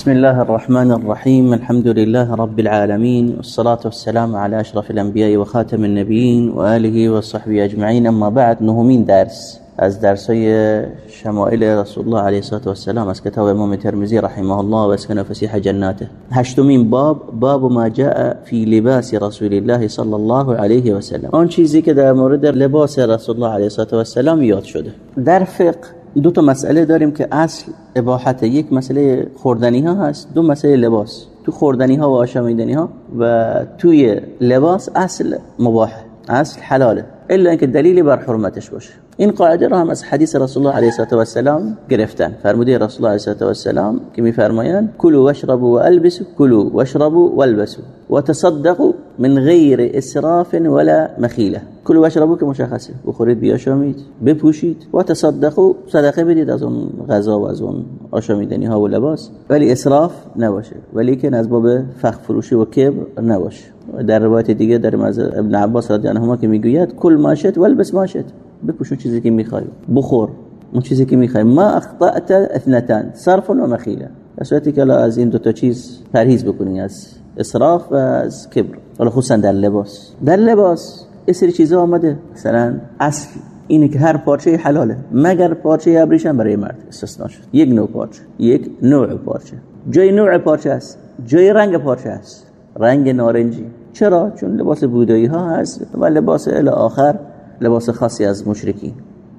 بسم الله الرحمن الرحيم الحمد لله رب العالمين والصلاة والسلام على أشرف الأنبياء وخاتم النبيين وآله وصحبه أجمعين أما بعد نهمين درس از درسای شمائل رسول الله علیه الصلاه و از کتاب امام ترمذی رحمه الله و اسکن فسیح جناته هشتمین باب باب ما جاء فی لباس رسول الله صلی الله علیه و سلم آن چیزی در مورد لباس رسول الله علیه الصلاه و السلام یاد شده در فقه دو تا مسئله داریم که اصل اباحت یک مسئله خوردنی ها هست دو مسئله لباس. تو خوردنی ها و آشامیدنی ها و توی لباس اصل مباح اصل حلاله. الا اینکه دلیلی بر حرمتش باشه. این قاعده را هم از حدیث رسول الله علیه و السلام گرفتن. فرموده رسول الله علیه و السلام که میفرمایند کلوا واشربوا والبسوا کلوا واشربوا والبسوا وتصدقوا من غیر اسراف ولا مخیله. کلوا واشربوا که مشخصه. بخورید بیاشامید بپوشید. و تصدقوا صدقه بدید از اون غذا و از اون آشامیدنی ها و لباس. ولی اسراف نباشه. ولی که از باب فخ فروشی و کبر نباشه. در روایت دیگه در ابن عباس رضی الله عنهما که می‌گوید کل ماشت والبس ماشت بپوش چیزی که می‌خوای. بخور اون چیزی که می‌خوای. ما اخطأت اثنتان. صرف و مخیله صورتی که از این دو تا چیز پرهیز بکنی. از اسراف و از کبر. حالا خصوصا در لباس. در لباس یه سری چیزا آمده. مثلا اصل. اینه که هر پارچه حلاله. مگر پارچه ابریشم برای مرد. استثنا شد. یک نوع پارچه. یک نوع پارچه. جای نوع پارچه است. جای رنگ پارچه است. رنگ نارنجی. چرا؟ چون لباس بودایی ها هست و لباس الی آخر لباس خاصی از مشرکین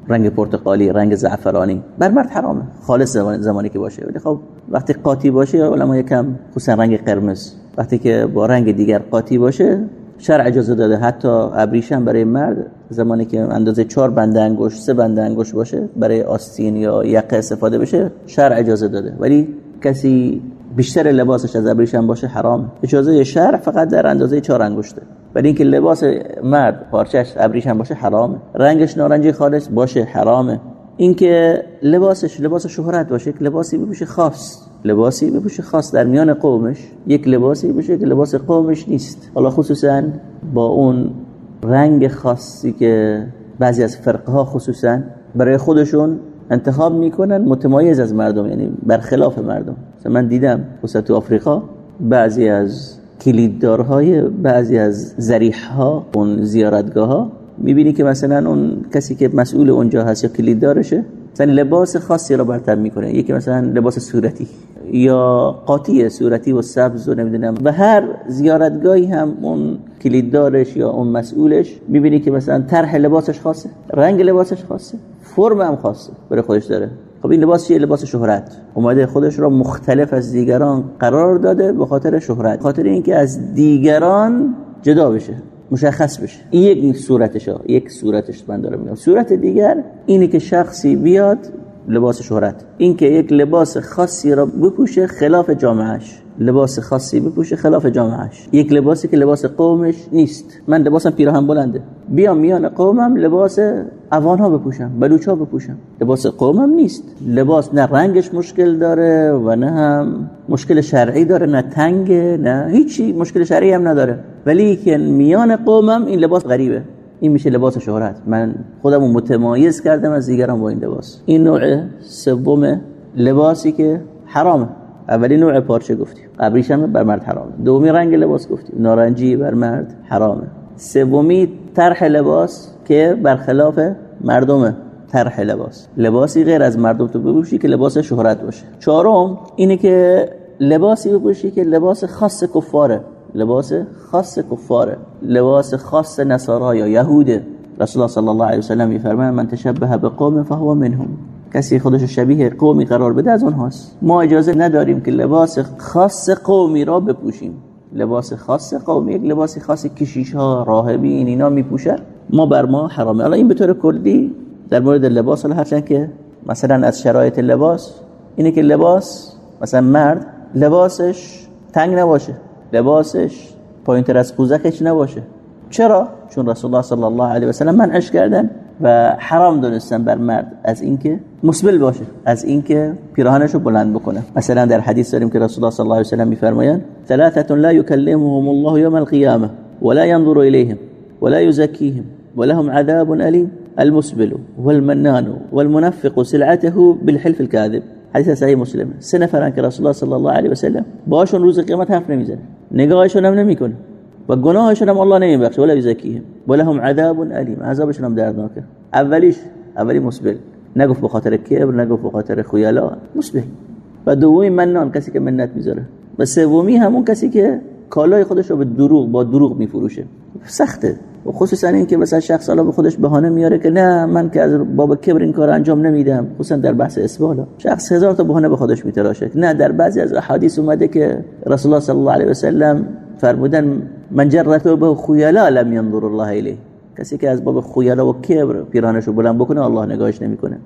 رنگ پرتقالی رنگ زعفرانی. بر مرد حرامه. خالص زمانی که باشه. ولی خب وقتی قاطی باشه علما یکم خصوصا رنگ قرمز. وقتی که با رنگ دیگر قاطی باشه شرع اجازه داده. حتی ابریشم برای مرد زمانی که اندازه چهار بنده انگشت سه بنده انگشت باشه برای آستین یا یقه استفاده بشه شرع اجازه داده. ولی کسی بیشتر لباسش از ابریشم باشه حرام. اجازه شرع فقط در اندازه چهار انگشته. ولی اینکه لباس مرد پارچش ابریشم باشه حرامه. رنگش نارنجی خالص باشه حرامه. اینکه لباسش لباس شهرت باشه یک لباسی بپوشه خاص. لباسی بپوشه خاص در میان قومش. یک لباسی بشه که لباس قومش نیست. حالا خصوصا با اون رنگ خاصی که بعضی از فرقه ها خصوصا برای خودشون انتخاب می‌کنن متمایز از مردم یعنی برخلاف مردم. مثلا من دیدم خصوصا تو آفریقا بعضی از کلیددارهای بعضی از زریح ها اون زیارتگاه ها می‌بینی که مثلا اون کسی که مسئول اونجا هست یا کلیددارشه مثلا لباس خاصی را برتر می‌کنه. یکی مثلا لباس صورتی یا قاطی صورتی و سبز و نمی‌دونم. و هر زیارتگاهی هم اون کلیددارش یا اون مسئولش می‌بینی که مثلا طرح لباسش خاصه رنگ لباسش خاصه فرم هم خاصه برای خودش داره. خب این لباس چیه؟ لباس شهرت. اومده خودش را مختلف از دیگران قرار داده به خاطر شهرت. خاطر اینکه از دیگران جدا بشه مشخص بشه. این یک صورتش یک صورتش من دارم میگم. صورت دیگر اینه که شخصی بیاد لباس شهرت. این که یک لباس خاصی را بپوشه خلاف جامعهش لباس خاصی بپوشه خلاف جامعهش یک لباسی که لباس قومش نیست. من لباسم پیراهن بلنده. بیام میان قومم لباس اوان ها بپوشم بلوچ ها بپوشم. لباس قومم نیست. لباس نه رنگش مشکل داره و نه هم مشکل شرعی داره نه تنگ نه هیچی مشکل شرعی هم نداره. ولی که میان قومم این لباس غریبه. این میشه لباس شهرت. من خودمو متمایز کردم از دیگران با این لباس. این نوع سوم لباسی که حرامه. اولی نوع پارچه گفتیم. ابریشم بر مرد حرامه. دومی رنگ لباس گفتیم. نارنجی بر مرد حرامه. سومی طرح لباس که برخلاف مردمه طرح لباس. لباسی غیر از مردم تو بپوشی که لباس شهرت باشه. چهارم اینه که لباسی بپوشی که لباس خاص کفاره. لباس خاص کفاره لباس خاص نصارا یا یهوده. رسول الله صلی الله علیه و سلم میفرماید من تشبه بقوم فهو منهم. کسی خودش شبیه قومی قرار بده از اونهاست ما اجازه نداریم که لباس خاص قومی را بپوشیم. لباس خاص قومی یک لباس خاص کشیش ها راهبین اینا میپوشن. ما بر ما حرامه. حالا این به طور کلی در مورد لباس حالا هرچند که مثلا از شرایط لباس اینه که لباس مثلا مرد لباسش تنگ نباشه. لباسش. پایینتر از قوزکش نباشه. چرا؟ چون رسول الله صلی الله علیه و سلم منعش کردن و حرام دونستن بر مرد. از اینکه مسبل باشه. از اینکه پیراهنشو بلند بکنه. مثلا در حدیث داریم که رسول الله صلی الله علیه و سلم میفرمایند ثلاثه لا يكلمهم الله يوم القيامه ولا ينظر اليهم ولا يزكيهم ولهم عذاب اليم المسبل والمنان والمنفق سلعته بالحلف الكاذب. حدیث صحیح مسلم. سه نفرن که رسول الله صلی الله علیه و سلم باشون روز قیامت حرف نمی‌زنه. نگاهشون هم نمی‌کنه. و گناهشون هم الله نمیبخشه. ولا یزکیه ولهم عذاب علیم عذابشون هم دردناکه. اولیش اولی مسبل. نگفت به خاطر کبر نگفت به خاطر خیالا. مسبل. و دومی منان کسی که منت می‌ذاره. و سومی همون کسی که کالای خودش رو به دروغ با دروغ میفروشه. سخته. و خصوصا این که مثلا شخص حالا به خودش بهانه میاره که نه من که از باب کبر این کار انجام نمیدم. خصوصا در بحث اسبالا شخص هزار تا بهانه به خودش میتراشه. نه در بعضی از احادیث اومده که رسول الله صلی الله علیه و سلم فرمودن من جرته به خیلا لم ينظر الله الیه. کسی که از باب خیلا و کبر پیرانشو بلند بکنه الله نگاهش نمی‌کنه.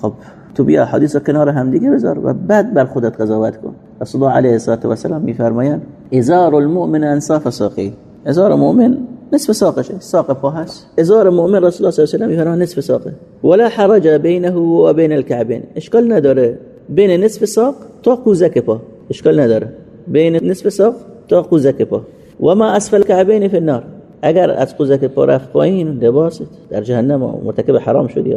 خب تو بیا حدیث کنار هم دیگه بذار و بعد بر خودت قضاوت کن. رسول الله علیه و السلام میفرمایند ازار المؤمن انصاف ساقی. ازار مؤمن نصف ساقشه. ساق پا هست. ازار مؤمن رسول الله صلی الله علیه و میفرمایند نصف ساقه. ولا حرج بینه و بین الكعبین اشکال نداره. بین نصف ساق تا قوزک پا. اشکال نداره. بین نصف ساق تا قوزک پا. و ما اسفل الكعبین فی النار. اگر از قوزک پا رفت پایین لباست. در جهنم مرتکب حرام شدی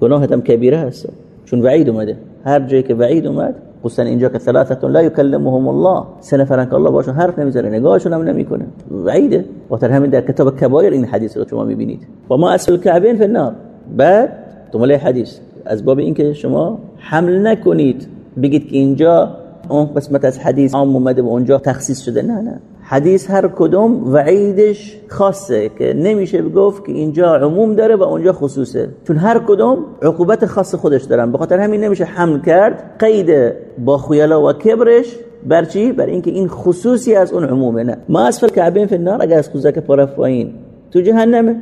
گناهت هم کبیره هست. چون وعید اومده. هر جایی که وعید اومد خصوصا اینجا که ثلاثه لا یکلمهم الله. سه الله باشون حرف نمی‌ذاره نگاهشون هم نمی‌کنه. وعیده. و همین در کتاب کبایر این حدیث رو شما می‌بینید. و ما اصل کعبین فی النار. بعد تو حدیث. از باب اینکه شما حمل نکنید. بگید که اینجا اون قسمت از حدیث عام اومده و اونجا تخصیص شده. نه نه. حدیث هر کدوم وعیدش خاصه که نمیشه گفت که اینجا عموم داره و اونجا خصوصه. چون هر کدوم عقوبت خاص خودش دارن. به خاطر همین نمیشه حمل کرد. قید با خیالا و کبرش بر چی؟ بر اینکه این خصوصی از اون عمومه. نه. ما اسفل کعبین فی النار اگر از کوزک پرف پایین تو جهنمه.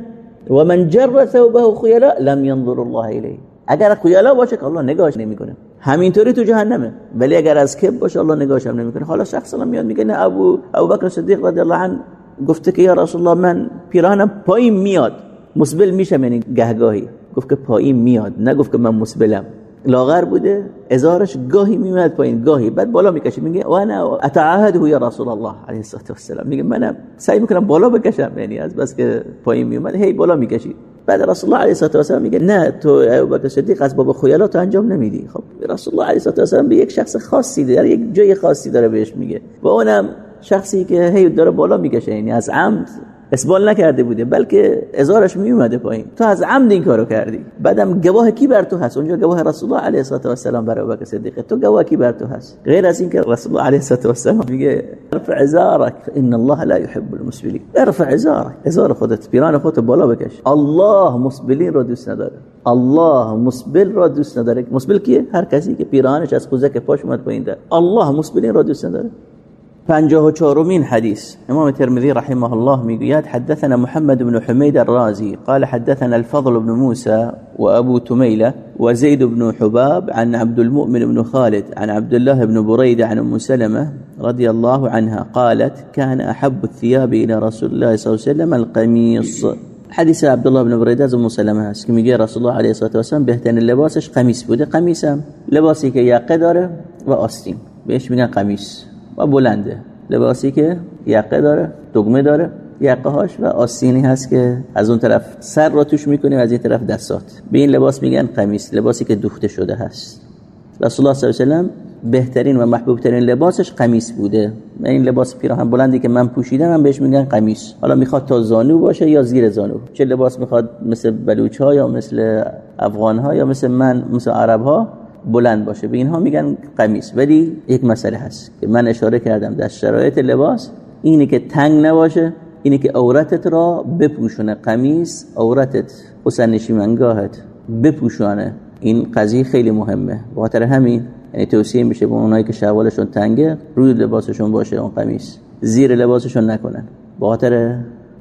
و من جر ثوبه خیالا لم ينظر الله الیه. اگر خیالا باشه که الله نگاهش نمی‌کنه. همینطوری تو جهنمه. ولی اگر از کب باشه الله نگاهش هم نمی‌کنه. حالا شخص الله میاد میگه نه ابو ابوبکر صدیق رضی الله عنه گفته که یا رسول الله من پیراهنم پایین میاد. مسبل میشم یعنی گهگاهی. گفت که پایین میاد. نگفت که من مسبلم. لاغر بوده ازارش گاهی میاد پایین گاهی. بعد بالا می‌کشه. میگه و انا اتعهده یا رسول الله علیه الصلاه و السلام میگه منم سعی می‌کنم بالا بکشم. یعنی از بس که پایین میومد هی بالا می‌کشی. بعد رسول الله علیه و السلام میگه نه تو ابوبکر صدیق از باب خیالات انجام نمیدی. خب رسول الله علیه و السلام به یک شخص خاصی داره یک جای خاصی داره بهش میگه. و اونم شخصی که هی داره بالا می‌کشه یعنی از عمد. اسبال نکرده بوده بلکه ازارش می اومده پایین. تو از عمد این کارو کردی. بعدم گواه کی بر تو هست؟ اونجا گواه رسول الله علیه و السلام برای ابوبکر صدیق. تو گواه کی بر تو هست؟ غیر از اینکه رسول الله علیه و السلام میگه ارفع ازارك فان الله لا يحب المسبلين ارفع ازارك ازار خودت پیران خودت بالا بکش. الله مسبلین رو دوست نداره. الله مسبل را دوست نداره. مسبل کیه؟ هر کسی که پیرانش از خوزک پاش اومد پایین ده الله مسبلین را دوست نداره. پنجاه چهارمین حديث امام الترمذي رحمه الله میگوید حدثنا محمد بن حميد الرازي قال حدثنا الفضل بن موسى وأبو تميلة وزيد بن حباب عن عبد المؤمن بن خالد عن عبد الله بن بريدة عن أم سلمة رضي الله عنها قالت كان أحب الثياب إلى رسول الله صلى الله عليه وسلم القميص حديث عبد الله بن بريدة از ام سلمه هست که رسول الله عليه الصلاة والسلام بهترین لباسش قمیص بوده. قمیصم لباسی که یقه داره و آستین. بهش میگن قمیص. و بلنده. لباسی که یقه داره دگمه داره یقه هاش و آسینی هست که از اون طرف سر را توش می‌کنیم از این طرف دستات. به این لباس میگن قمیص لباسی که دوخته شده هست. رسول الله صلی الله علیه و بهترین و محبوب ترین لباسش قمیص بوده. این لباس پیراهن بلندی که من پوشیدم من بهش میگن قمیص. حالا می‌خواد تا زانو باشه یا زیر زانو. چه لباس می‌خواد مثل بلوچ ها یا مثل افغان ها یا مثل من مثل عرب ها بلند باشه. به اینها میگن قمیص. ولی یک مسئله هست که من اشاره کردم در شرایط لباس. اینه که تنگ نباشه اینه که عورتت را بپوشونه. قمیص عورتت حسن نشیمنگاهت بپوشونه این قضیه خیلی مهمه. به خاطر همین یعنی توصیه میشه به اونایی که شوالشون تنگه روی لباسشون باشه اون قمیص. زیر لباسشون نکنن. به خاطر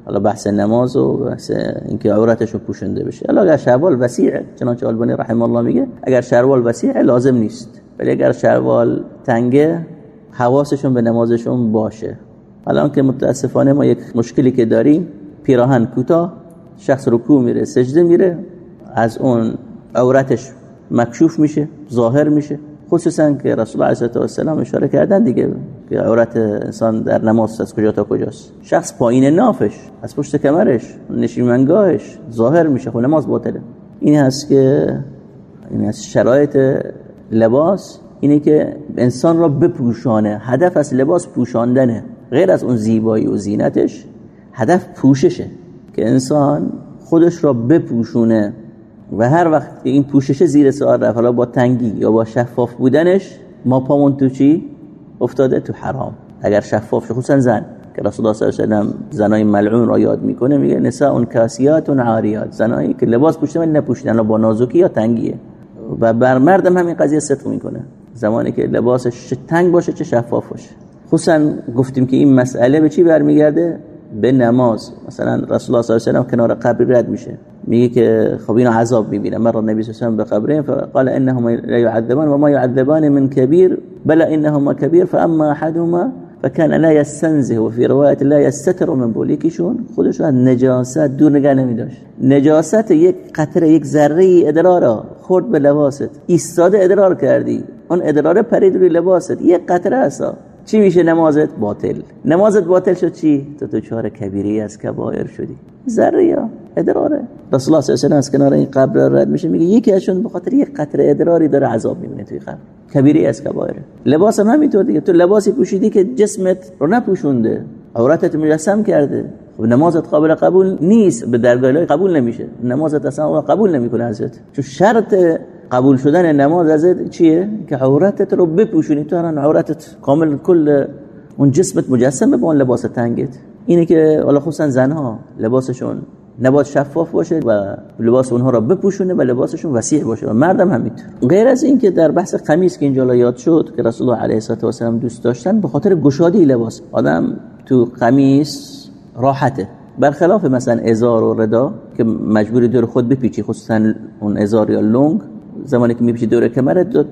حالا بحث نماز و بحث اینکه عورتشون پوشنده بشه. حالا اگر شروال وسیعه چنانچه آلبانی رحم الله میگه اگر شروال وسیعه لازم نیست. ولی اگر شروال تنگه حواسشون به نمازشون باشه. حالا که متاسفانه ما یک مشکلی که داریم پیراهن کوتاه شخص رکوع میره سجده میره از اون عورتش مکشوف میشه ظاهر میشه. خصوصا که رسول الله علیه و السلام اشاره کردن دیگه. که عورت انسان در نماز از کجا تا کجاست. شخص پایین نافش از پشت کمرش نشیمنگاهش ظاهر میشه خب نماز باطله. این هست که این هست شرایط لباس اینه که انسان را بپوشانه. هدف از لباس پوشاندنه غیر از اون زیبایی و زینتش هدف پوششه. که انسان خودش را بپوشونه و هر وقت این پوشش زیر سوال رفت حالا با تنگی یا با شفاف بودنش ما پامون تو چی؟ افتاده تو حرام. اگر شفاف خصوصا زن که رسول الله صلی الله علیه و زنای ملعون را یاد می‌کنه میگه نساء کاسیات عاریات زنایی که لباس پوشیدن ولی نپوشیدن با نازکی یا تنگیه. و بر مردم همین قضیه صدق می‌کنه. زمانی که لباسش چه تنگ باشه چه شفاف باشه. خصوصا گفتیم که این مسئله به چی برمیگرده؟ به نماز. مثلا رسول الله صلی الله علیه و کنار قبر رد میشه. میگه که خب اینو عذاب می‌بینه. مر نبی صلی الله علیه و به قبرین فقال انهم لا يعذبان وما يعذبان من كبير بل انهما كبير فاما احدهما فكان لا يستنزه وفي روايه لا يستتر من بولیکشون خودش از نجاست دور نگه نمیداشت. نجاست یک قطره یک ذره ادرار خورد به لباست. ایستاده ادرار کردی. اون ادرار پرید روی لباست. یک قطره است. چی میشه نمازت باطل؟ نمازت باطل شد چی؟ تو تو چهار کبیری از کبایر شدی. ذره یا ادراره. رسول الله صلی الله از کنار این قبر رد میشه میگه یکی ازشون به خاطر یک قطره ادراری داره عذاب می‌بینه توی قبر. کبیری از کبایر. لباس هم همینطور دیگه. تو لباسی پوشیدی که جسمت رو نپوشونده. عورتت مجسم کرده. خب نمازت قابل قبول نیست. به درگاه قبول نمیشه. نمازت اصلا قبول نمی‌کنه ازت چون شرط قبول شدن نماز از چیه؟ که عورتت رو بپوشونی. تو الان عورتت کامل کل اون جسمت مجسمه با اون لباس تنگت. اینه که حالا خصوصا زنها لباسشون نباید شفاف باشه و لباس اونها را بپوشونه و لباسشون وسیع باشه و مردم همینطور. غیر از این که در بحث قمیص که اینجا یاد شد که رسول الله علیه و سلم دوست داشتن به خاطر گشادی لباس. آدم تو قمیص راحته. برخلاف مثلا ازار و ردا که مجبوری دور خود بپیچی خصوصا اون ازار یا لونگ زمانی که میپیچی دور کمرت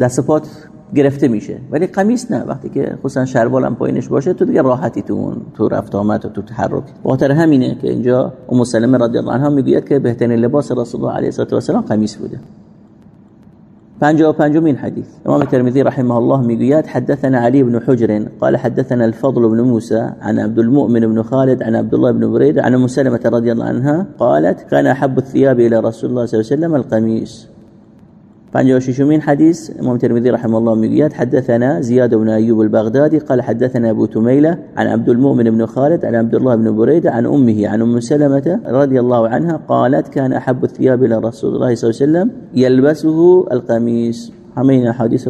دست پات گرفته میشه. ولی قمیص نه. وقتی که خصوصا شلوار هم پایینش باشه تو دیگه راحتی تو اون تو رفت آمد و تو تحرک. خاطر همینه که اینجا ام سلمه رضی الله عنها می‌گوید که بهترین لباس رسول الله علیه و سلم قمیص بوده. پنجا و من حديث امام الترمذي رحمه الله ميقيات حدثنا علي بن حجر قال حدثنا الفضل بن موسى عن عبد المؤمن بن خالد عن عبد الله بن بريد عن ام سلمة رضي الله عنها قالت كان أحب الثياب إلى رسول الله صلى الله عليه وسلم القميص 56 حديث امام الترمذي رحمه الله ميقيات حدثنا زياد بن ايوب البغدادي قال حدثنا ابو تميله عن عبد المؤمن بن خالد عن عبد الله بن بريده عن امه عن ام سلمة رضي الله عنها قالت كان احب الثياب إلى رسول الله صلى الله عليه وسلم يلبسه القميص همين حديث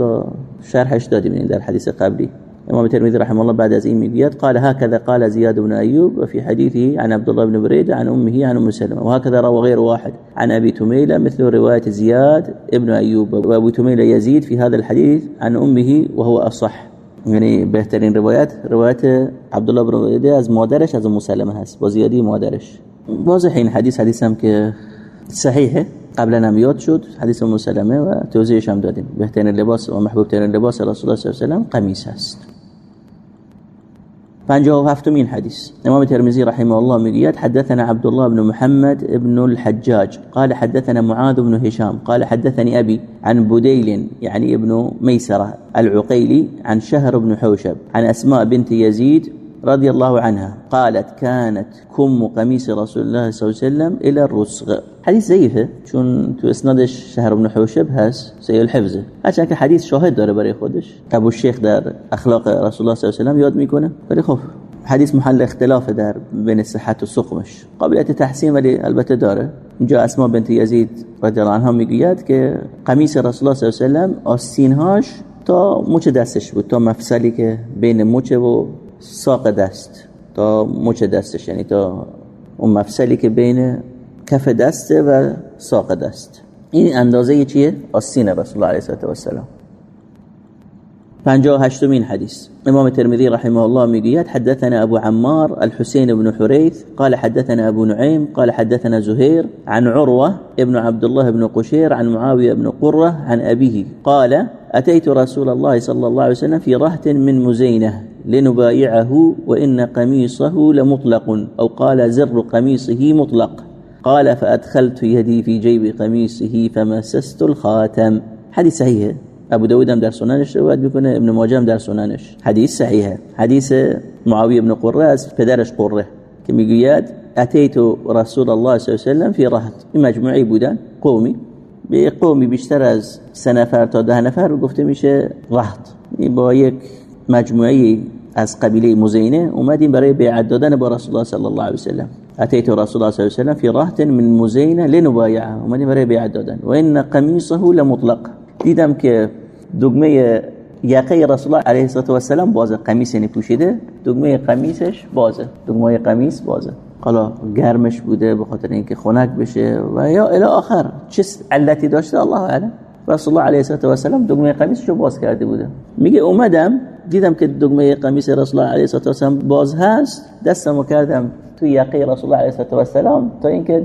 شرح اشتادي من در قبلي امام الترمذي رحمه الله بعد ازين ميقيات قال هكذا قال زياد بن أيوب وفي حديثه عن عبد الله بن بريدة عن أمه عن أم سلمة وهكذا روى غير واحد عن أبي تميلة مثل رواية زياد ابن أيوب وأبو تميلة يزيد في هذا الحديث عن أمه وهو أصح. يعني بهترين روايات رواية عبد الله بن بريدة از مادرش از أم سلمة هست. با زیادی مادرش. واضح این حدیث حدیث هم که قبلا هم یاد شد. حدیث أم سلمة و توضیحش هم دادیم. بهترین لباس و محبوب ترین لباس رسول الله صلی الله علیه و قمیص هست. پنجاه و حديث امام الترمذي رحمه الله میگوید حدثنا عبد الله بن محمد بن الحجاج قال حدثنا معاذ بن هشام قال حدثني أبي عن بديل يعني ابن ميسرة العقيلي عن شهر بن حوشب عن أسماء بنت يزيد رضي الله عنها قالت كانت كم قميص رسول الله صلى الله عليه وسلم إلى الرسغ حديث زيفه چون تو اسنادش شهر بن حوشب هست سيء الحفظ هرچند که حدیث شاهد داره برای خودش. ابو الشیخ در اخلاق رسول الله صلی الله علیه و یاد می‌کنه. ولی خب حدیث محل اختلاف در بین صحت و سقمش. قابلیت تحسین ولی البته داره. اینجا اسما بنت یزید رضی الله عنها می‌گوید که قمیص رسول الله صلی الله علیه و آستینهاش تا مچ دستش بود تا مفصلی که بین مچ و ساق دست تا مچ دستش یعنی تا اون مفصلی که بین کف دسته و ساق دست. این اندازه چیه؟ آستین رسول الله علیه و سلم 58 حديث امام الترمذي رحمه الله ميقيات حدثنا ابو عمار الحسين بن حريث قال حدثنا ابو نعيم قال حدثنا زهير عن عروه ابن عبد الله بن قشير عن معاويه بن قره عن ابيه قال اتيت رسول الله صلى الله عليه وسلم في رهط من مزينه لنبايعه وإن قميصه لمطلق أو قال زر قميصه مطلق. قال فأدخلت يدي في جيب قميصه فمسست الخاتم. حديث صحيح. أبو داود هم در سننش روایت میکنه ابن ماجه هم در سننش حدیث صحیحه حدیث معاویه ابن قره پدرش قرة. که میگوید اتیت رسول الله صلی الله علیه و سلم فی رهط. این مجموعی بودن قومی به قومی بیشتر از سه نفر تا ده نفر گفته میشه رهط. با یک مجموعه از قبیله مزینه اومدیم برای بیعت دادن با رسول الله صلی الله علیه و سلم. اتیت رسول الله صلی الله علیه و سلم فی رهط من مزینه لنبایعه اومدیم برای بیعت دادن. و ان قمیصه لمطلق. دیدم که دگمه یقه رسول الله علیه و سلم بازه. قمیص یعنی پوشیده. دگمه قمیصش بازه. دگمه قمیص بازه. حالا گرمش بوده به خاطر اینکه خنک بشه و یا الی آخر. چه علتی داشته؟ الله اعلم. رسول الله علیه و سلم دگمه قمیصشو باز کرده بوده میگه اومدم دیدم که دگمه قمیص رسول الله علیه و سلم باز هست دستمو کردم تو یقه رسول الله علیه و سلم تا اینکه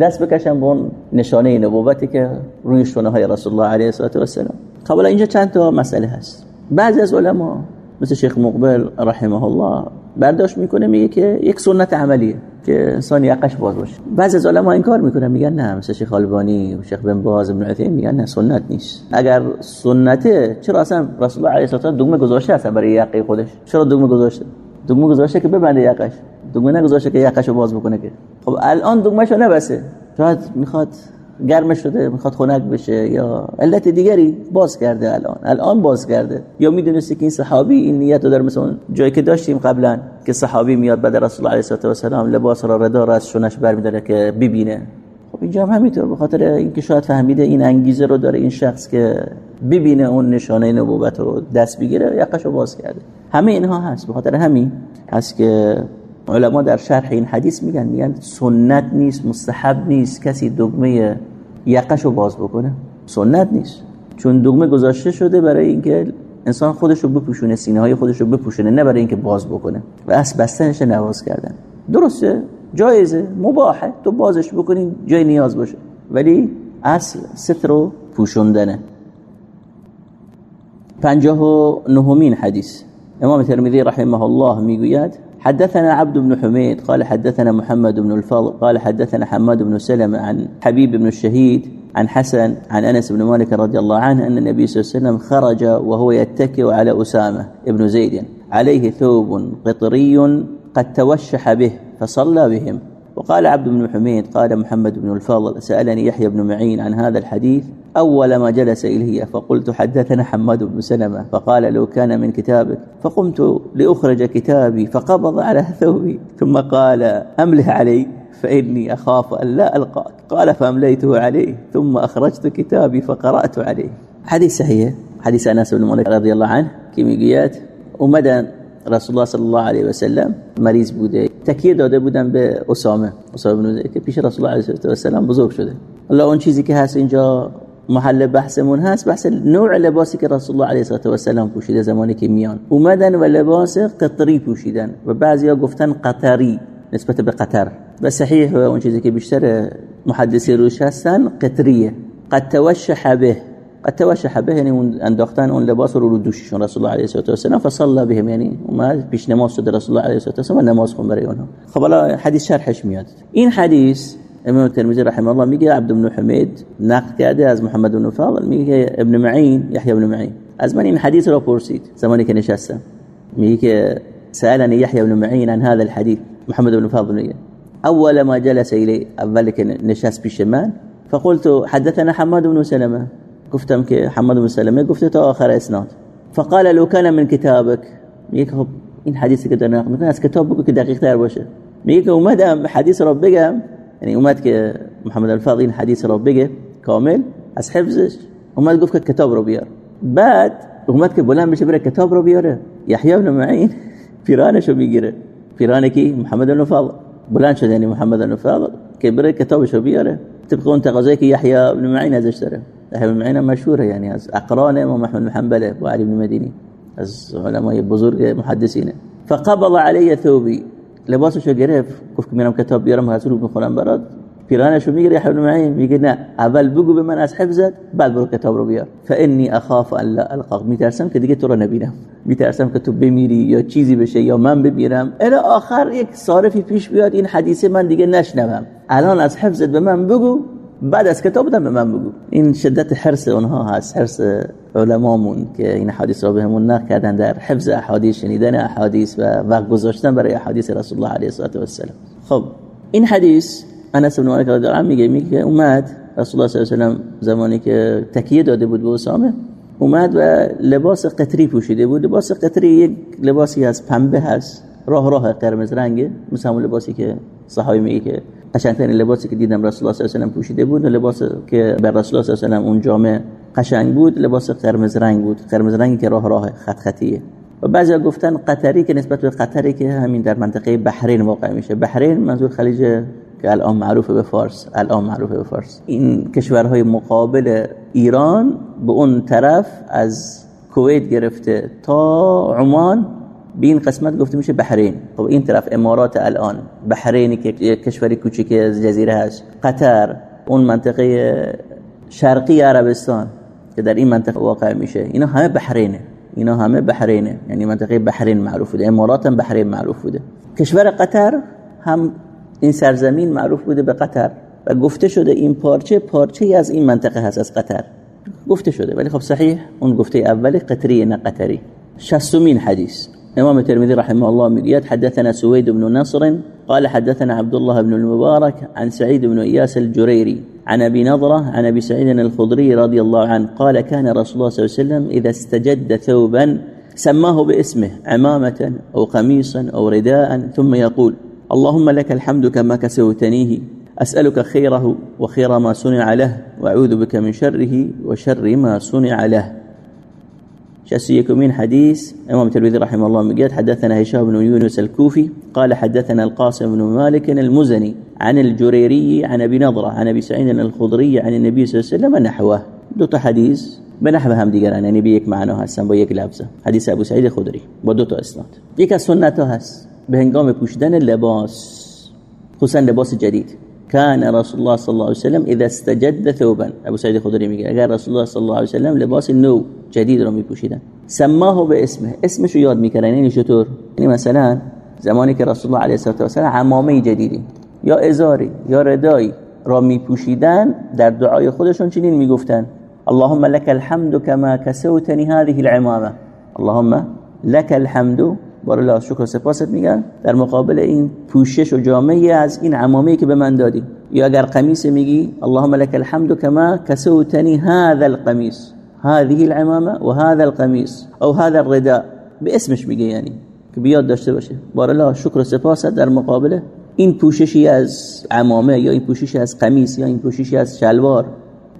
دست بکشم به اون نشانه نبوتی که روی شونه های رسول الله علیه و سلم خب اینجا چند تا مسئله هست بعضی از علما مثل شیخ مقبل رحمه الله برداشت می‌کنه میگه که یک سنت عملیه که انسان یقش باز باشه. بعضی از علما این کار می‌کنن میگن نه مثل شیخ البانی و شیخ بن باز ابن عثیمین میگن نه سنت نیست. اگر سنته چرا اصلا رسول الله علیه سلم دگمه گذاشته اصلا برای یقه خودش؟ چرا دگمه گذاشته؟ دگمه گذاشته که ببنده یقش. دگمه نگذاشته که یقشو باز بکنه که. خب الان دگمهشو نبسه. شاید می‌خواد گرم شده می‌خواد خنک بشه یا علت دیگری باز کرده الان. الان باز کرده. یا می‌دونستی که این صحابی این نیت رو داره مثلا جایی که داشتیم قبلا که صحابی میاد بعد رسول الله علیه و سلام لباس را ردا از شونش برمیداره که ببینه. خب اینجا هم همینطور. به خاطر اینکه شاید فهمیده این انگیزه رو داره این شخص که ببینه اون نشانه نبوت رو دست بگیره یقش رو باز کرده. همه اینها هست. به خاطر همین هست که علما در شرح این حدیث میگن میگن سنت نیست مستحب نیست کسی دگمه یقشو باز بکنه. سنت نیست. چون دگمه گذاشته شده برای اینکه انسان خودش رو بپوشونه سینه های خودش رو بپوشونه نه برای اینکه باز بکنه. و اس بستنش نواز کردن. درسته؟ جایزه. مباحه. تو بازش بکنی جای نیاز باشه. ولی اصل ستر و پوشوندنه. پنجاه و نهمین حدیث. امام ترمذی رحمه الله می‌گوید حدثنا عبد بن حميد قال حدثنا محمد بن الفضل قال حدثنا حماد بن سلمة عن حبيب بن الشهيد عن حسن عن أنس بن مالك رضي الله عنه أن النبي صلى الله عليه وسلم خرج وهو يتكئ على أسامة بن زيد عليه ثوب قطري قد توشح به فصلى بهم. وقال عبد بن حميد قال محمد بن الفضل سألني يحيى بن معين عن هذا الحديث. أول ما جلس إلي فقلت حدثنا حماد بن سلمة فقال لو كان من كتابك. فقمت لأخرج كتابي فقبض على ثوبي ثم قال أمله علي فإني أخاف أن لا ألقاك. قال فأمليته عليه ثم أخرجت كتابي فقرأت عليه. حديث صحيح حديث أنس بن مالك رضي الله عنه كيميقيات ومدى رسول الله صلی الله علیه و سلم مریض بوده تکیه داده بودن به اسامه اسامه بن که پیش رسول الله علیه و سلم بزرگ شده الله اون چیزی که هست اینجا محل بحثمون هست بحث نوع لباسی که رسول الله علیه و سلم پوشیده زمانی که میان اومدن و لباس قطری پوشیدن و بعضیا گفتن قطری نسبت به قطر و صحیح و اون چیزی که بیشتر محدثی روش هستن قطریه قد توشح به قد توشح به یعنی انداختن أون لباس رو رو دوششون رسول الله علیه و سلم فصلى بهم یعنی اومد پیش نماز شد رسول الله علیه و سلم نماز خون برای اونها خب حالا حدیث شرحش میاد این حدیث إمام ترمذی رحمه الله میگه عبد بن حمید نقل کرده از محمد بن فاضل میگه ابن معین یحیی بن معین از من این حدیث رو پرسید زمانی که نشستم میگه که سألني يحيى بن معين عن هذا الحديث محمد بن فاضل میگه أول ما جلس الي أول که نشست پیش من فقلت حدثنا حماد بن سلمة. گفتم که حماد بن سلمه گفته تا آخر اسناد. فقال لو كان من كتابك میگه خب این حدیثی که داره نقل میکنه از کتاب بگو که دقیق تر باشه. میگه که اومدم حدیث رو بگم. یعنی اومد که محمد الفاضل این حدیث رو بگه کامل از حفظش. اومد گفت که کتاب رو بیار. بعد اومد که بلند بشه بره کتاب رو بیاره. یحیی بن معین پیرانشو میگیره. پیران کی؟ محمد الفاضل. بلند شد یعنی محمد الفاضل که بره کتابشو بیاره. طبق اون تقاضایی که یحیی بن معین ازش داره. یحیی بن معین مشهوره یعنی از اقران امام احمد و علی بن مدینی از علمای بزرگ محدثینه فقبض علی ثوبی لباسشو گرفت گفت میرم کتاب بیارم حضور می‌خونم برات. پیرانشو می‌گیره یحیی بن معین میگه نه اول بگو به من از حفظت بعد برو کتاب رو بیار. فانی اخاف ان لا القاك میترسم که دیگه تو رو نبینم. میترسم که تو بمیری یا چیزی بشه یا من بمیرم. الی آخر یک صارفی پیش بیاد این حدیث من دیگه نشنوم. الان از حفظت به من بگو. بعد از کتاب بدم به من بگو. این شدت حرس اونها هست حرس علمامون که این حدیث را بهمون نقل کردن در حفظ احادیث شنیدن احادیث و وقت گذاشتن برای احادیث رسول الله علیه و سلم خب این حدیث انس بن مالک رضی الله میگه میگه اومد رسول الله صلی الله علیه و زمانی که تکیه داده بود به اسامه اومد و لباس قطری پوشیده بود. لباس قطری یک لباسی از پنبه هست راه راه قرمز رنگه مثل لباسی که صحابی میگه که قشنگترین لباسی که دیدم رسول الله صلی الله علیه و پوشیده بود و لباس که بر رسول الله صلی الله علیه و اون جامعه قشنگ بود لباس قرمز رنگ بود. قرمز رنگی که راه راه خط خطیه. و بعضی گفتن قطری که نسبت به قطری که همین در منطقه بحرین واقع میشه. بحرین منظور خلیج که الان معروف به فارس. الان معروف به فارس. این کشورهای مقابل ایران به اون طرف از کویت گرفته تا عمان به این قسمت گفته میشه بحرین. خب این طرف امارات الان بحرینی که کشوری کوچیک از جزیره هست. قطر اون منطقه شرقی عربستان که در این منطقه واقع میشه. اینا همه بحرینه. اینا همه بحرینه. یعنی منطقه بحرین معروف بوده. امارات هم بحرین معروف بوده. کشور قطر هم این سرزمین معروف بوده به قطر. و گفته شده این پارچه پارچه از این منطقه هست از قطر. گفته شده. ولی خب صحیح اون گفته اول قطری نه قطری. شستمین حدیث. إمام الترمذي رحمه الله میگوید حدثنا سويد بن نصر قال حدثنا عبد الله بن المبارك عن سعيد بن إياس الجريري عن أبي نظرة عن أبي سعيد الخضري رضي الله عنه قال كان رسول الله صلى الله عليه وسلم إذا استجد ثوبا سماه باسمه عمامة أو قميصا أو رداء ثم يقول اللهم لك الحمد كما كسوتنيه أسألك خيره وخير ما صنع له وأعوذ بك من شره وشر ما صنع له. شسيكم حديث إمام الترمذي رحمه الله مجد حدثنا هشام بن يونس الكوفي قال حدثنا القاسم بن مالك المزني عن الجريري عن أبي نضرة عن أبي سعيد الخضري عن النبي صلى الله عليه وسلم نحوه. دوت حديث بنحو هم دیگرن یعنی به یک معنا هستن با یک لفظ. حدیث أبو سعید خدری با دو تا اسناد. یک از سنت ها هست. به هنگام پوشیدن لباس خصوصا لباس جدید. كان رسول الله صلی الله علیه وسلم اذا استجد ثوبا. ابو سعید خدری میگه اگر رسول الله صلی الله علیه وسلم لباس نو جدید رو میپوشیدن. سماه به اسمه. اسمش رو یاد می‌کردن. یعنی چطور؟ یعنی مثلا زمانی که رسول الله علیه و سلم عمامه جدیدی یا ازاری یا ردایی را میپوشیدن در دعای خودشون چنین می‌گفتن. اللهم لك الحمد كما كسوتني هذه العمامه اللهم لك الحمد بار الله شکر سپاست میگن. در مقابل این پوشش و جامعه از این عمامه که به من دادی. یا اگر قمیص میگی اللهم لك الحمد كما كسوتني هذا القميص هذه العمامه و هذا القميص او هذا الرداء به اسمش میگه یعنی که بیاد داشته باشه. بار الله شکر سپاست در مقابل این پوششی از عمامه یا این پوششی از قمیص یا این پوششی از شلوار.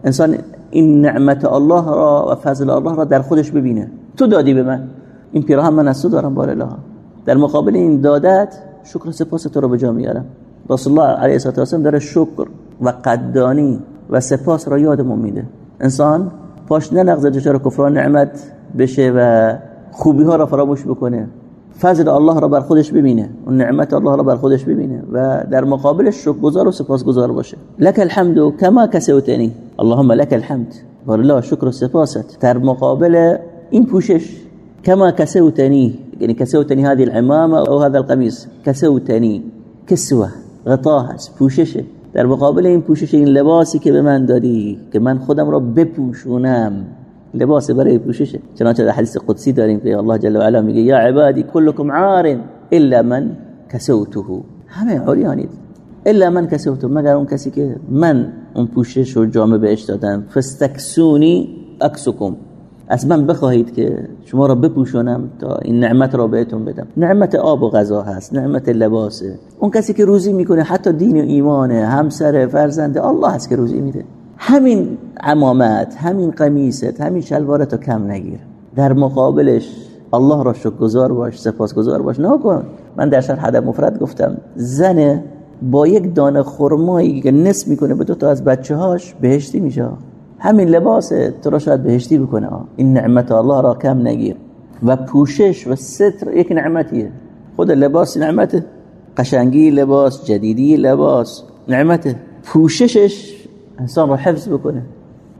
انسان این نعمت الله را و فضل الله را در خودش ببینه. تو دادی به من. این پیراهن من از تو دارم بار الله در مقابل این دادت شکر سپاس تو رو به جا میارم. رسول الله علیه السلام داره شکر و قدردانی و سپاس را یادمون میده. انسان پاش نلغزه دچار کفران نعمت بشه و خوبی ها را فراموش بکنه. فضل الله را بر خودش ببینه. و نعمت الله را بر خودش ببینه. و در مقابلش شکرگزار و سپاسگزار باشه. لك الحمد كما كسوتني اللهم لك الحمد. بار الله شکر و سپاست. در مقابل این پوشش كما كسوتني يعني كسوتني هذه العمامة أو هذا القميص كسوتني كسوة غطاها پوششه در مقابل این پوشش این لباسی که به من دادی که من خودم را بپوشونم. لباس برای پوششه چنانچه در حدیث قدسی داریم که الله جل و علا میگه یا عبادی كلكم عار الا من كسوته همه عریانید. الا من کسوته مگر اون کسی که من اون پوشش و جامه بهش دادم. فاستکسونی اکسکم. از من بخواهید که شما را بپوشونم تا این نعمت را بهتون بدم. نعمت آب و غذا هست نعمت لباسه اون کسی که روزی می‌کنه حتی دین و ایمانه همسر فرزنده الله هست که روزی میده. همین عمامت همین قمیست همین شلوارتو کم نگیر. در مقابلش الله را شکرگزار باش سپاسگزار باش. نکن من در شرح حدب مفرد گفتم زن با یک دانه خرمایی که نصف می‌کنه به دو تا از بچه هاش بهشتی میشه. همین لباس تو را شاید بهشتی بکنه. این نعمت الله را کم نگیر. و پوشش و ستر یک نعمتیه. خود لباس نعمته قشنگی لباس جدیدی لباس نعمته پوششش انسان رو حفظ بکنه.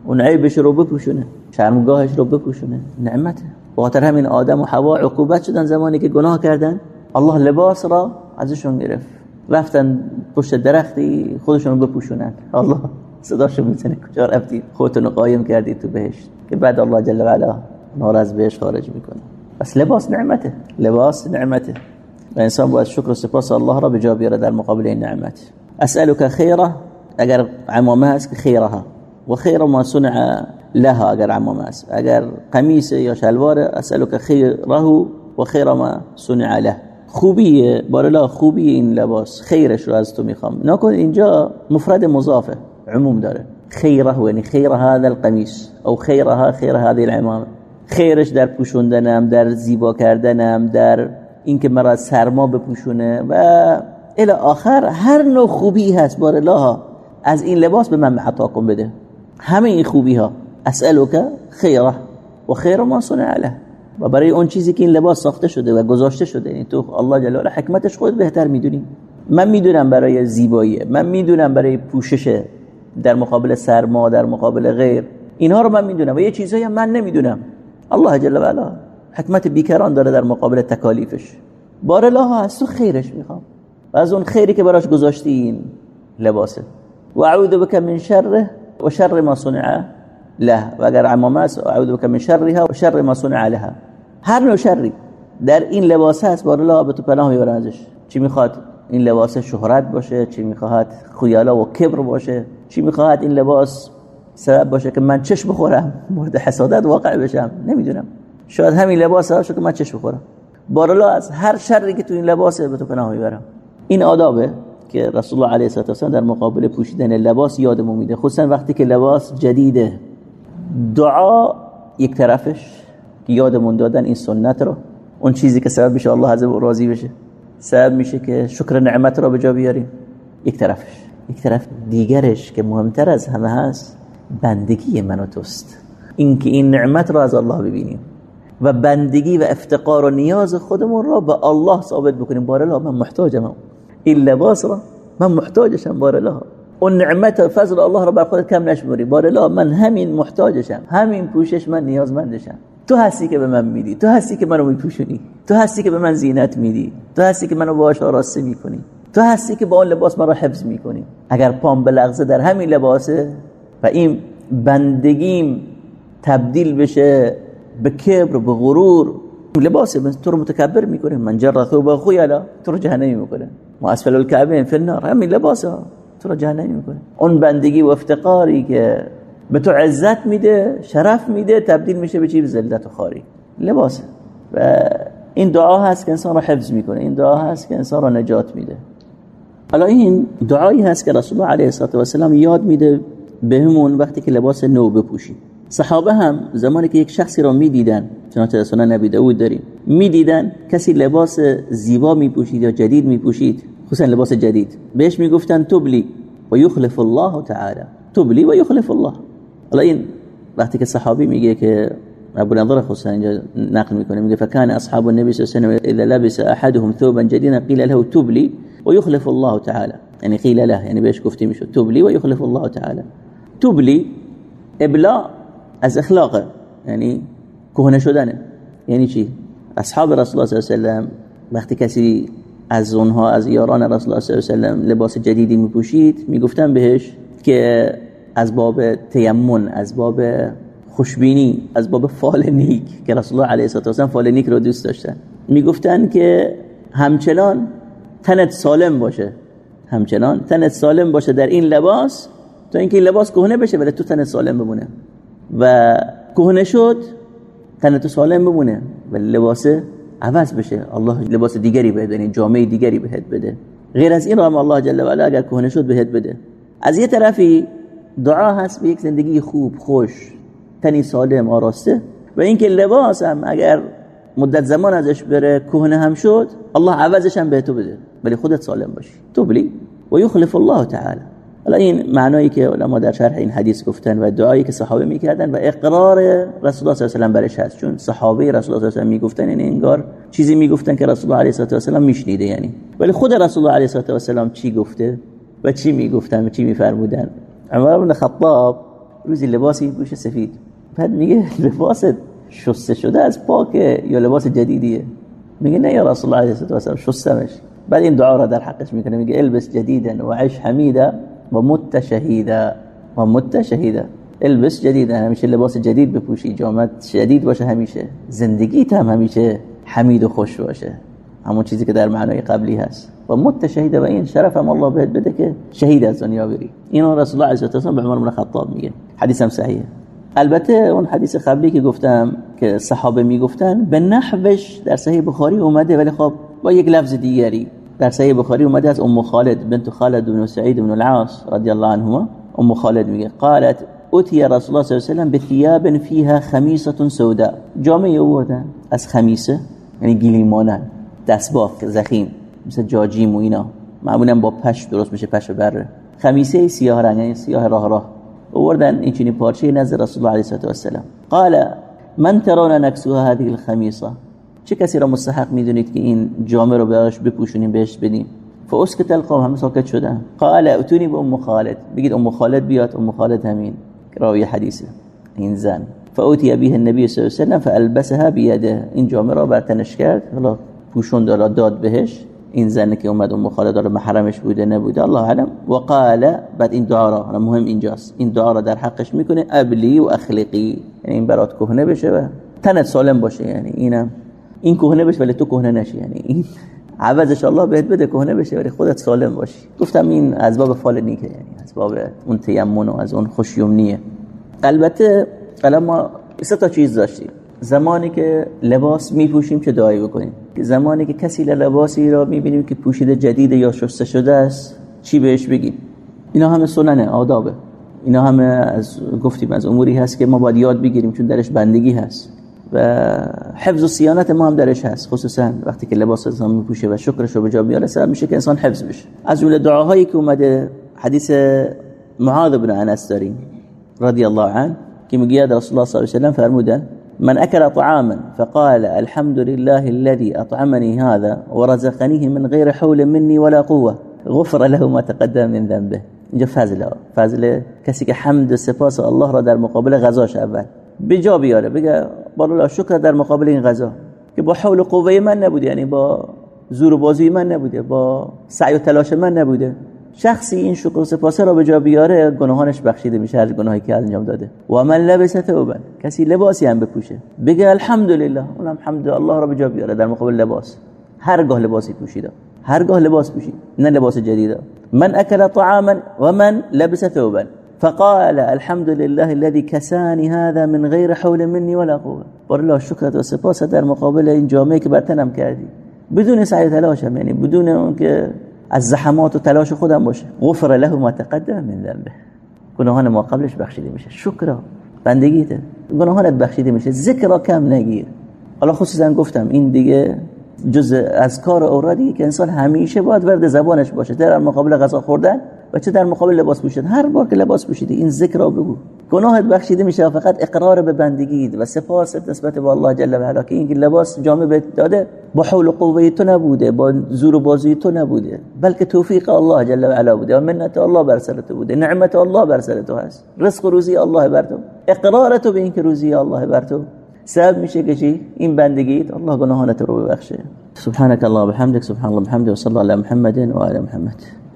اون عیبش رو بپوشونه. شرمگاهش رو بپوشونه. نعمته بخاطر همین آدم و حوا عقوبت شدن زمانی که گناه کردن. الله لباس را ازشون گرفت. رفتن پشت درختی خودشون رو بپوشونن. الله. صداشو می‌زنه کجا رفتی؟ خودتون قایم کردی تو بهشت. که بعد الله جل و علا نار از بهشت خارج می‌کنه. بس لباس نعمته. لباس نعمته. و انسان باید شکر و سپاس الله را به جا بیاره در مقابل این نعمت. اسألك خیره اگر عمامه هست که خیرها. و خیر ما صنع لها اگر عمامه هست. اگر قمیص یا شلوار اسألك خیره و خیر ما صنع له. خوبیه بارلا خوبی این لباس. خیرش رو از تو می‌خوام. نکن اینجا مفرد مضافه. عموم داره. خیره یعنی خیر هذا القمیس او خیرها خیر هذه العمامه. خیرش در پوشوندنم در زیبا کردنم در اینکه مرا سرما بپوشونه و الی آخر هر نوع خوبی هست. بار الله از این لباس به من عطا کن بده. همه این خوبی ها. اسالک خیره و خیر ما صنع له. و برای اون چیزی که این لباس ساخته شده و گذاشته شده این تو الله جل حکمتش خود بهتر می‌دونی. من می‌دونم برای زیبایی من می‌دونم برای پوشش در مقابل سرما در مقابل غیر. اینها رو من می‌دونم و یه چیزایی من نمی‌دونم. الله جل و علا حکمت بیکران داره در مقابل تکالیفش. بار الله از تو خیرش می‌خوام. و از اون خیری که براش گذاشتی لباسه. و اعوذ بک من شره و شر ما صنع له و اگر عمامه است اعوذ بک من شرها و شر ما صنع لها. هر نوع شری در این لباس هست بار الله به تو پناه می‌برم ازش. چی می‌خواد؟ این لباس شهرت باشه چی می‌خواد خیالا و کبر باشه چی می‌خواد این لباس سبب باشه که من چشم بخورم مورد حسادت واقع بشم نمی‌دونم. شاید همین لباس باشه که من چشم بخورم. بارلا از هر شری که تو این لباسه به تو پناه می‌برم. این آدابه که رسول الله علیه السلام در مقابل پوشیدن لباس یادمون میده. خصوصا وقتی که لباس جدیده دعا یک طرفش یادمون دادن این سنت رو اون چیزی که سبب میشه الله عزوجل راضی بشه. سبب میشه که شکر نعمت رو به جا بیاریم یک طرفش. یک طرف دیگرش که مهمتر از همه هست بندگی من و توست. اینکه این نعمت را از الله ببینیم و بندگی و افتقار و نیاز خودمون را به الله ثابت بکنیم. بار الله من محتاجم. این لباس را من محتاجشم. الله. اون نعمت و فضل الله را بر خودت کم نشمری. بار الله من همین محتاجشم. همین پوشش من نیازمندشم. تو هستی که به من میدی. تو هستی که منو میپوشونی. تو هستی که به من زینت میدی. تو هستی که منو باهاش آراسته می‌کنی. تو هستی که با اون لباس مرا حفظ می‌کنی. اگر پام بلغزه در همین لباسه و این بندگیم تبدیل بشه به کبر به غرور لباس تو رو متکبر می‌کنه. من جر ثوب خیلا تو رو جهنمی می‌کنه. ما اسفل الكعبین فی النار. همین لباس ها تو رو جهنمی می‌کنه. اون بندگی و افتقاری که به تو عزت میده شرف میده تبدیل میشه به چی به ذلت و خاری لباسه. و این دعا هست که انسان رو حفظ می‌کنه. این دعا هست که انسان رو نجات میده. حالا این دعایی هست که رسول الله علیه و سلم یاد میده بهمون وقتی که لباس نو بپوشیم. صحابه هم زمانی که یک شخصی را می‌دیدن چنانچه سنن نبی داود داریم می‌دیدن کسی لباس زیبا میپوشید یا جدید میپوشید؟ خصوصا لباس جدید. بهش می‌گفتن تبلی و یخلف الله تعالی. تبلی و یخلف الله. حالا این وقتی که صحابی میگه که ابو نظر خصوصا اینجا نقل می‌کنه میگه فكان اصحاب النبي صلى الله عليه وسلم اذا لبس احدهم ثوبا جديدا قيل له تبلي ويخلف الله تعالى. يعني قيل له يعني بيش گفته می‌شد تبلي ويخلف الله تعالى. تبلی ابلا از اخلاقه یعنی کهنه شدنه. یعنی چی؟ اصحاب رسول الله صلی الله علیه و وقتی کسی از اونها از یاران رسول الله صلی الله علیه و لباس جدیدی میپوشید می‌گفتن بهش که از باب تیمون از باب خوشبینی از باب فال نیک که رسول الله علیه و فال نیک رو دوست داشتن. می‌گفتن که همچنان تنت سالم باشه. همچنان تنت سالم باشه در این لباس تا اینکه لباس کهنه بشه ولی تو تن سالم بمونه. و کهنه شد تن تو سالم بمونه. ولی لباس عوض بشه. الله لباس دیگری بهت یعنی جامعه دیگری بهت بده. غیر از این هم الله جل و علا اگر کهنه شد بهت بده. از یه طرفی دعا هست به یک زندگی خوب خوش تنی سالم آراسته. و اینکه لباس هم اگر مدت زمان ازش بره کهنه هم شد الله عوضش هم به تو بده. ولی خودت سالم باشی. تو بلی و یخلف الله تعالی. حالا این معنایی که علما در شرح این حدیث گفتن و دعایی که صحابه می‌کردن و اقرار رسول الله صلی الله علیه و برش هست. چون صحابه رسول الله صلی الله علیه و می‌گفتن یعنی انگار چیزی می‌گفتن که رسول الله علیه و سلم میشنیده یعنی. ولی خود رسول الله علیه و سلم چی گفته و چی می‌گفتن و چی میفرمودن؟ عمر بن خطاب روزی لباسی پوش سفید. بعد میگه لباس شسته شده از پاکه یا لباس جدیدیه؟ میگه نه یا رسول الله علیه و سلم شستمش. بعد این دعا را در حقش می‌کنه میگه البس جدیدا و عش حمیدا و مت شهیدا و مت شهیدا. البس جدید همیشه لباس جدید بپوشی جامت جدید باشه همیشه. زندگیت هم همیشه حمید و خوش باشه. همون چیزی که در معنای قبلی هست. و مت شهیدا و این شرف هم الله بهت بده که شهید از دنیا بری اینو رسول الله و به عمر بن خطاب میگه هم صحیحه البته اون حدیث قبلی که گفتم که صحابه می‌گفتن به نحوش در صحیح بخاری اومده ولی خب با یک لفظ دیگری. در صحیح بخاری اومده از ام خالد بنت خالد بن سعید بن العاص رضی الله عنهما. ام خالد میگه قالت اتي رسول الله صلی الله علیه و سلم بثياب فيها خمیسه سوداء. جامعه آوردن. از خمیسه یعنی گلیمانن دستباف زخیم. مثل جاجیم و اینا. معمولا با پش درست میشه پش بره خمیسه سیاه رنگ یعنی سیاه راه راه. آوردن این چنین پارچه نزد رسول الله علیه و سلم قال من ترون نكسوها هذه الخمیسه. چه کسی را مستحق می‌دونید که این جامعه رو براش بپوشونیم بهش بدیم؟ فاسکت القوم همه ساکت شدن. قال اتونی به ام خالد. بگید ام خالد بیاد ام خالد همین راوی حدیثه. این زن. فاوتی به النبی صلی الله علیه و سلم فالبسها بيده این جامعه را بر تنش کرد حالا پوشون داد بهش. این زنی که اومد ام خالد داره محرمش بوده نبوده. الله علم و قال بعد این دعا را مهم اینجاست. این دعا را در حقش می‌کنه ابلی و اخلاقی یعنی این برات کهنه بشه و تنت سالم باشه. یعنی اینم. این کهنه بشه ولی تو کهنه نشی. یعنی این عوضش الله بهت بده کهنه بشه ولی خودت سالم باشی. گفتم این از باب فال نیکه. یعنی از باب اون تیمون و از اون خوشیومنیه البته الان ما سه تا چیز داشتیم. زمانی که لباس میپوشیم چه دعایی بکنیم؟ زمانی که کسی لباسی را می‌بینیم که پوشیده جدید یا شسته شده است چی بهش بگیم؟ اینا همه سننه آدابه. اینا همه از گفتیم از اموری هست که ما باید یاد بگیریم چون درش بندگی هست. و حفظ و صیانت ما هم درش هست خصوصا وقتی که لباس انسان میپوشه و شکرش رو به جا بیاره سبب میشه که انسان حفظ بشه. از جمله دعاهایی که اومده حدیث معاذ بن انس داریم رضی الله عنه که میگه رسول الله صلی الله علیه و فرمودن من أكل طعاما فقال الحمد لله الذي أطعمني هذا ورزقنيه من غير حول مني ولا قوة. غفر له ما تقدم من ذنبه. اینجا فضل فضل کسی که حمد و سپاس الله را در مقابل غذاش اول به جا بیاره. بگه بالا شکر در مقابل این غذا. که با حول قوه من نبوده. یعنی با زور و بازی من نبوده. با سعی و تلاش من نبوده. شخصی این شکر و سپاسه را به جا بیاره گناهانش بخشیده میشه از گناهی که انجام داده. و من لبسه توبن کسی لباسی هم بپوشه. بگه الحمدلله. اونم حمد الله را به جا بیاره در مقابل لباس. هرگاه لباسی پوشیده. هرگاه لباس پوشید نه لباس جدیده من اکل طعاما و من لبس ثوبا فقال الحمد لله الذي كساني هذا من غير حول مني ولا قوه بر الله شکر و سپاس در مقابل این جامعه که برتنم کردی. بدون سعی تلاشم یعنی بدون اون که از زحمات و تلاش خودم باشه. غفر له ما تقدم من ذنبه. گناهان ما قبلش بخشیده میشه. شکر بندگیته گناهانت بخشیده میشه. ذکر کم نگیر. حالا خصوصا گفتم این دیگه جز از کار اورادی که انسان همیشه باید ورد زبانش باشه. در مقابل غذا خوردن و چه در مقابل لباس پوشیدن؟ هر بار که لباس پوشیدی این ذکر را بگو. گناهت بخشیده میشه فقط اقرار به بندگی و سپاست نسبت به الله جل و علا. که این لباس جامع بهت داده با حول و قوه تو نبوده با زور و بازی تو نبوده. بلکه توفیق الله جل و علا بوده. و منت الله بر سر بوده. نعمت الله بر سر تو هست. رزق و روزی الله بر تو. اقرار تو به اینکه روزی الله بر تو. سبب میشه که چی؟ این بندگیت الله گناهانت رو ببخشه. سبحانك الله وبحمدك سبحان الله وبحمده وصلى الله على محمد وآل محمد.